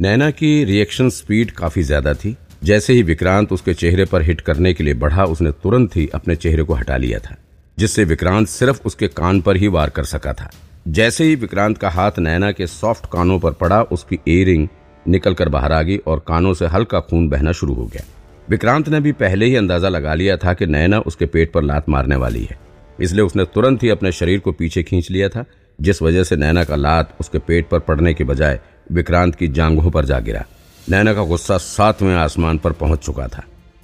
नैना की reaction speed काफ़ी ज़्यादा थी। जैसे ही विक्रांत उसके चेहरे पर हिट करने के लिए बढ़ा, उसने तुरंत ही अपने चेहरे को हटा लिया था, जिससे विक्रांत सिर्फ़ उसके कान पर ही वार कर सका था। जैसे ही विक्रांत का हाथ नैना के सॉफ्ट कानों पर पड़ा, उसकी इयरिंग निकल कर बाहर आ गई और कानों से हल्का खून बहना शुरू हो गया। विक्रांत ने भी पहले ही अंदाज़ा लगा लिया था कि नैना उसके पेट पर लात मारने वाली है, इसलिए उसने तुरंत ही अपने शरीर को पीछे खींच लिया था, जिस वजह से नैना का लात उसके पेट पर पड़ने के बजाय विक्रांत की जांघों पर जा गिरा। नैना का गुस्सा सातवें आसमान पर पहुँच चुका था।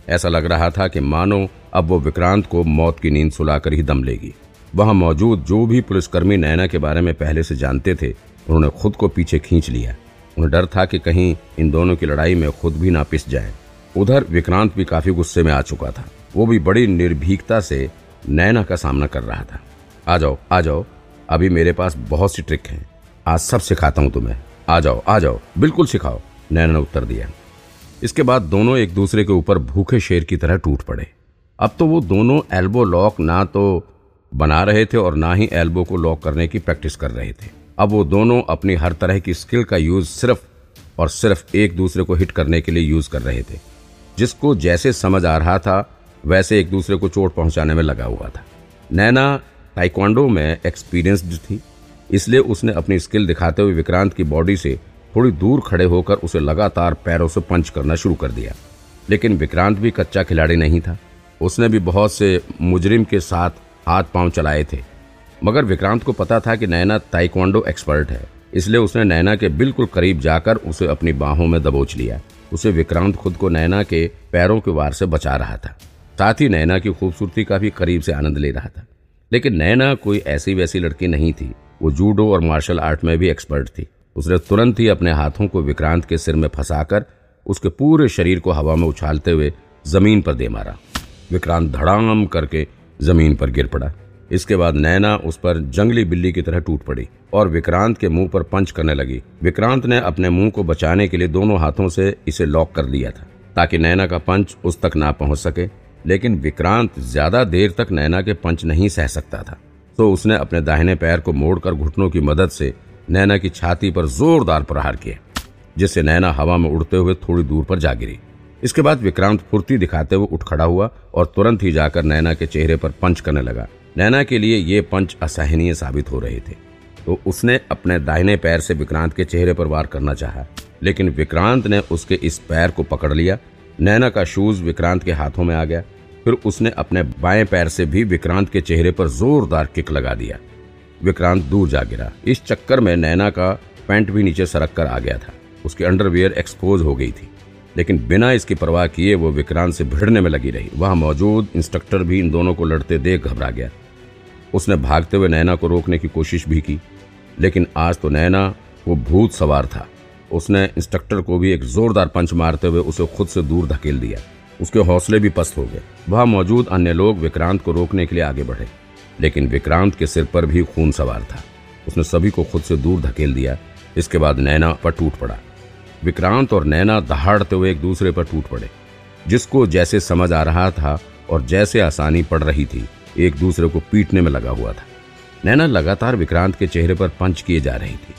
ऐसा लग रहा था कि मानो अब वो विक्रांत को मौत की नींद सुलाकर ही दम लेगी। वहाँ मौजूद जो भी पुलिसकर्मी नैना के बारे में पहले से जानते थे, उन्होंने खुद को पीछे खींच लिया। उन्हें डर था कि कहीं इन दोनों की लड़ाई में खुद भी ना पिस जाए। उधर विक्रांत भी काफ़ी गुस्से में आ चुका था। वो भी बड़ी निर्भीकता से नैना का सामना कर रहा था। आ जाओ आ जाओ। अभी मेरे पास बहुत सी ट्रिक हैं। आज सब सिखाता हूँ तुम्हें। आ जाओ आ जाओ, बिल्कुल सिखाओ, नैना ने उत्तर दिया। इसके बाद दोनों एक दूसरे के ऊपर भूखे शेर की तरह टूट पड़े। अब तो वो दोनों एल्बो लॉक ना तो बना रहे थे और ना ही एल्बो को लॉक करने की प्रैक्टिस कर रहे थे। अब वो दोनों अपनी हर तरह की स्किल का यूज़ सिर्फ़ और सिर्फ़ एक दूसरे को हिट करने के लिए यूज़ कर रहे थे। जिसको जैसे समझ आ रहा था, वैसे एक दूसरे को चोट पहुँचाने में लगा हुआ था। नैना टाइक्वांडो में एक्सपीरियंस्ड थी। इसलिए उसने अपनी स्किल दिखाते हुए विक्रांत की बॉडी से थोड़ी दूर खड़े होकर उसे लगातार पैरों से पंच करना शुरू कर दिया। लेकिन विक्रांत भी कच्चा खिलाड़ी नहीं था। उसने भी बहुत से मुजरिम के साथ हाथ पाँव चलाए थे। मगर विक्रांत को पता था कि नैना ताइक्वांडो एक्सपर्ट है। इसलिए उसने नैना के बिल्कुल करीब जाकर उसे अपनी बाहों में दबोच लिया। उसे विक्रांत खुद को नैना के पैरों के वार से बचा रहा था। साथ ही नैना की खूबसूरती का भी करीब से आनंद ले रहा था। लेकिन नैना कोई ऐसी वैसी लड़की नहीं थी। वो जूडो और मार्शल आर्ट में भी एक्सपर्ट थी। उसने तुरंत ही अपने हाथों को विक्रांत के सिर में फंसाकर उसके पूरे शरीर को हवा में उछालते हुए ज़मीन पर दे मारा। विक्रांत धड़ाम करके ज़मीन पर गिर पड़ा। इसके बाद नैना उस पर जंगली बिल्ली की तरह टूट पड़ी और विक्रांत के मुँह पर पंच करने लगी। विक्रांत ने अपने मुँह को बचाने के लिए दोनों हाथों से इसे लॉक कर दिया था, ताकि नैना का पंच उस तक ना पहुँच सके, लेकिन विक्रांत ज़्यादा देर तक नैना के पंच नहीं सह सकता था। तो उसने अपने दाहिने पैर को मोड़कर घुटनों की मदद से नैना की छाती पर जोरदार प्रहार किया, जिससे नैना हवा में उड़ते हुए थोड़ी दूर पर जा गिरी। इसके बाद विक्रांत फुर्ती दिखाते हुए उठ खड़ा हुआ और तुरंत ही जाकर नैना के चेहरे पर पंच करने लगा। नैना के लिए ये पंच असहनीय साबित हो रहे थे। तो उसने अपने दाहिने पैर से विक्रांत के चेहरे पर वार करना चाहा, लेकिन विक्रांत ने उसके इस पैर को पकड़ लिया। नैना का शूज़ विक्रांत के हाथों में आ गया। फिर उसने अपने बाएँ पैर से भी विक्रांत के चेहरे पर जोरदार किक लगा दिया। विक्रांत दूर जा गिरा। इस चक्कर में नैना का पैंट भी नीचे सरक कर आ गया था। उसकी अंडरवियर एक्सपोज हो गई थी। लेकिन बिना इसकी परवाह किए वो विक्रांत से भिड़ने में लगी रही। वहाँ मौजूद इंस्ट्रक्टर भी इन दोनों को लड़ते देख घबरा गया। उसने भागते हुए नैना को रोकने की कोशिश भी की, लेकिन आज तो नैना वो भूत सवार था। उसने इंस्ट्रक्टर को भी एक जोरदार पंच मारते हुए उसे खुद से दूर धकेल दिया। उसके हौसले भी पस्त हो गए। वहाँ मौजूद अन्य लोग विक्रांत को रोकने के लिए आगे बढ़े, लेकिन विक्रांत के सिर पर भी खून सवार था। उसने सभी को खुद से दूर धकेल दिया। इसके बाद नैना पर टूट पड़ा। विक्रांत और नैना दहाड़ते हुए एक दूसरे पर टूट पड़े। जिसको जैसे समझ आ रहा था और जैसे आसानी पड़ रही थी, एक दूसरे को पीटने में लगा हुआ था। नैना लगातार विक्रांत के चेहरे पर पंच किए जा रही थी।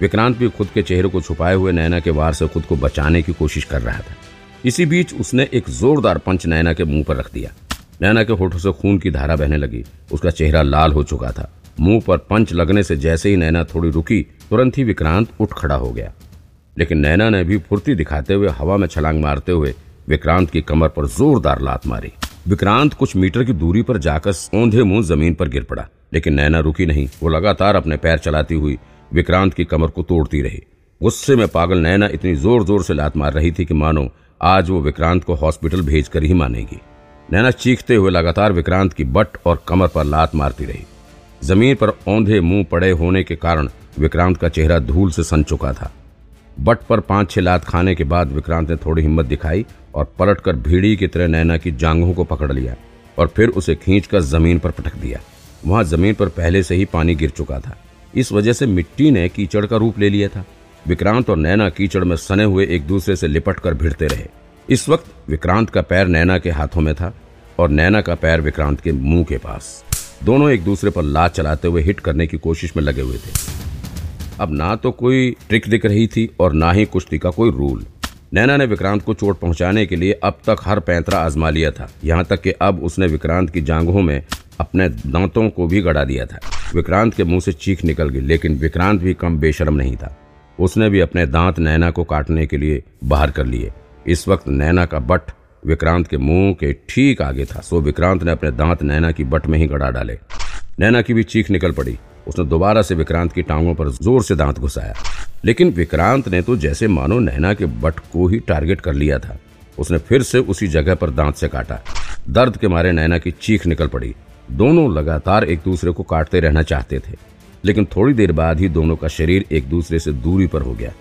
विक्रांत भी खुद के चेहरे को छुपाए हुए नैना के वार से खुद को बचाने की कोशिश कर रहा था। इसी बीच उसने एक जोरदार पंच नैना के मुँह पर रख दिया। नैना के होठों से खून की धारा बहने लगी। उसका चेहरा लाल हो चुका था। मुँह पर पंच लगने से जैसे ही नैना थोड़ी रुकी, तुरंत ही विक्रांत उठ खड़ा हो गया। लेकिन नैना ने भी फुर्ती दिखाते हुए हवा में छलांग मारते हुए विक्रांत की कमर पर जोरदार लात मारी। विक्रांत कुछ मीटर की दूरी पर जाकर औंधे मुँह ज़मीन पर गिर पड़ा। लेकिन नैना रुकी नहीं। वो लगातार अपने पैर चलाती हुई विक्रांत की कमर को तोड़ती रही। गुस्से में पागल नैना इतनी ज़ोर ज़ोर से लात मार रही थी कि मानो आज वो विक्रांत को हॉस्पिटल भेजकर ही मानेगी। नैना चीखते हुए लगातार विक्रांत की बट और कमर पर लात मारती रही। ज़मीन पर औंधे मुँह पड़े होने के कारण विक्रांत का चेहरा धूल से सन चुका था। बट पर पाँच छह लात खाने के बाद विक्रांत ने थोड़ी हिम्मत दिखाई और पलटकर भीड़ी की तरह नैना की जांघों को पकड़ लिया और फिर उसे खींचकर ज़मीन पर पटक दिया। वहाँ ज़मीन पर पहले से ही पानी गिर चुका था। इस वजह से मिट्टी ने कीचड़ का रूप ले लिया था। विक्रांत और नैना कीचड़ में सने हुए एक दूसरे से लिपट कर भिड़ते रहे। इस वक्त विक्रांत का पैर नैना के हाथों में था और नैना का पैर विक्रांत के मुँह के पास। दोनों एक दूसरे पर लात चलाते हुए हिट करने की कोशिश में लगे हुए थे। अब ना तो कोई ट्रिक दिख रही थी और ना ही कुश्ती का कोई रूल। नैना ने विक्रांत को चोट पहुँचाने के लिए अब तक हर पैंतरा आजमा लिया था। यहाँ तक कि अब उसने विक्रांत की जांघों में अपने दांतों को भी गड़ा दिया था। विक्रांत के मुँह से चीख निकल गई, लेकिन विक्रांत भी कम बेशरम नहीं था। उसने भी अपने दांत नैना को काटने के लिए बाहर कर लिए। इस वक्त नैना का बट विक्रांत के मुँह के ठीक आगे था, सो विक्रांत ने अपने दांत नैना की बट में ही गड़ा डाले। नैना की भी चीख निकल पड़ी। उसने दोबारा से विक्रांत की टांगों पर ज़ोर से दांत घुसाया। लेकिन विक्रांत ने तो जैसे मानो नैना के बट को ही टारगेट कर लिया था। उसने फिर से उसी जगह पर दांत से काटा। दर्द के मारे नैना की चीख निकल पड़ी। दोनों लगातार एक दूसरे को काटते रहना चाहते थे। लेकिन थोड़ी देर बाद ही दोनों का शरीर एक दूसरे से दूरी पर हो गया।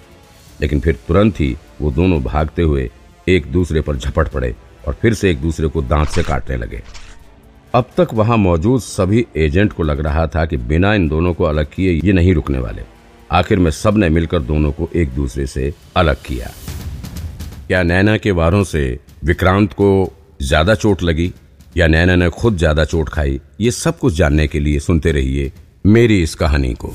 लेकिन फिर तुरंत ही वो दोनों भागते हुए एक दूसरे पर झपट पड़े और फिर से एक दूसरे को दांत से काटने लगे। अब तक वहाँ मौजूद सभी एजेंट को लग रहा था कि बिना इन दोनों को अलग किए ये नहीं रुकने वाले। आखिर में सबने मिलकर दोनों को एक दूसरे से अलग किया। क्या नैना के वारों से विक्रांत को ज़्यादा चोट लगी? या नैना ने खुद ज़्यादा चोट खाई? ये सब कुछ जानने के लिए सुनते रहिए मेरी इस कहानी को।